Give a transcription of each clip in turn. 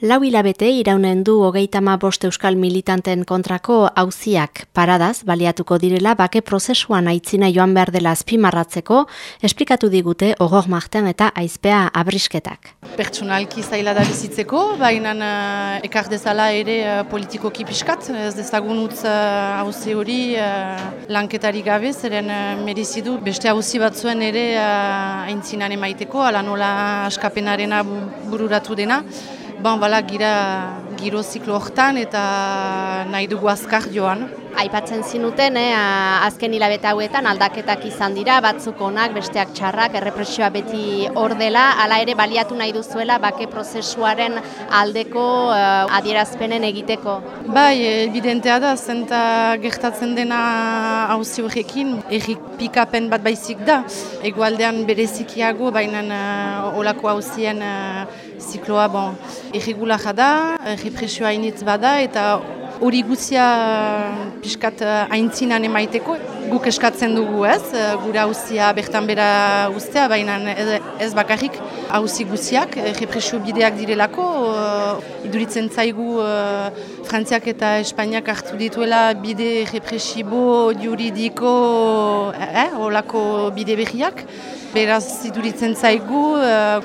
Lau hilabete iraunen du hogeitama bost euskal militanten kontrako hauziak paradaz baliatuko direla bake prozesuan aitzina joan behar dela azpimarratzeko, esplikatu digute ogor marten eta aizpea abrisketak. Pertsonalki zaila da bizitzeko, baina uh, ekar dezala ere uh, politikoki piskat, ez dezagun utz hauzi uh, hori uh, lanketari gabe, zeren uh, merizidu beste hauzi batzuen ere uh, aintzinan emaiteko, ala nola askapenarena bururatu dena. Bon, bala, gira giro ziklo hortan eta nahi dugu azkar joan. Aipatzen zinuten, eh, azken hilabete hauetan aldaketak izan dira, batzuk onak, besteak txarrak, errepresioa beti hor dela, hala ere baliatu nahi duzuela bake prozesuaren aldeko uh, adierazpenen egiteko. Bai, evidentea da, zenta gertatzen dena hauzi horrekin, errik pikapen bat baizik da, egualdean berezikiago, baina uh, olako hauzien uh, zikloa, bon, erregulara da, represioa initz bada, eta hori guzia eh, aintzinan emaiteko, guk eskatzen dugu ez, eh, gura hauzia bertan bera ustea, baina ez bakarrik hauzi guziak, eh, represio bideak direlako, iduritzen zaigu Frantziak eta Espainiak hartu dituela bide represibo juridiko, eh, olako bide berriak, Beraz, iduritzen zaigu,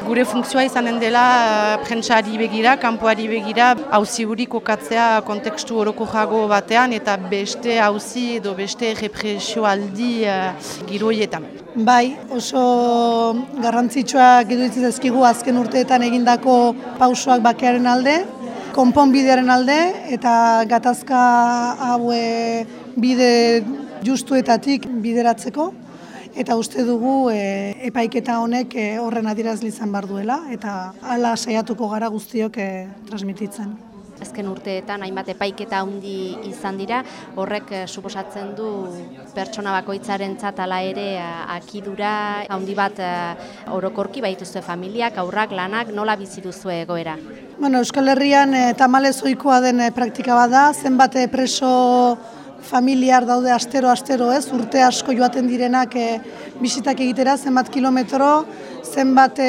gure funkzioa izanen dela prentsari begira, kanpoari begira, hauzi huri kokatzea kontekstu horoko jago batean eta beste hauzi edo beste represioaldi uh, giroietan. Bai, oso garrantzitsua giduitzen ezkigu azken urteetan egindako pausoak bakearen alde, konponbidearen alde eta gatazka haue bide justuetatik bideratzeko. Eta uste dugu e, epaiketa honek e, horren adirazli izan bar duela eta hala saiatuko gara guztiok e, transmititzen. Azken urteetan hainbat epaiketa handi izan dira, horrek eh, suposatzen du pertsona bakoitzaren hala ere eh, akidura handi bat eh, orokorki baituzue familiak, aurrak, lanak, nola bizi duzu egoera? Bueno, Euskal Herrian e, tamalez ohikoa den praktika bada, zenbat preso familiar daude astero astero, ez? Urte asko joaten direnak e, bisitak egitera zenbat kilometro, zenbat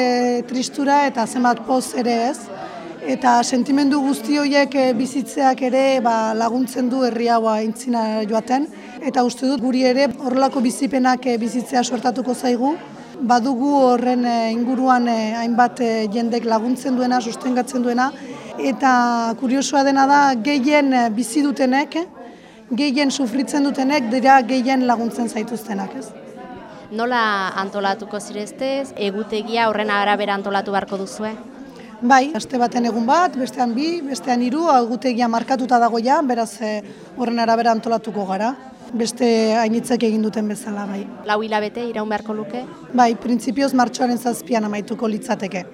tristura eta zenbat poz ere, ez? Eta sentimendu guzti horiek eh, bizitzeak ere ba, laguntzen du herri hau aintzina joaten eta uste dut guri ere horrelako bizipenak eh, bizitzea sortatuko zaigu badugu horren eh, inguruan hainbat jendek laguntzen duena, sustengatzen duena eta kuriosoa dena da gehien bizi dutenek gehien sufritzen dutenek dira gehien laguntzen zaituztenak, ez? Nola antolatuko zireztez, egutegia horren arabera antolatu beharko duzue? Bai, aste baten egun bat, bestean bi, bestean hiru, agutegia markatuta dago ja, beraz eh, horren arabera antolatuko gara. Beste hainitzek egin duten bezala, bai. Lau hilabete iraun beharko luke? Bai, printzipioz martxoaren zazpian amaituko litzateke.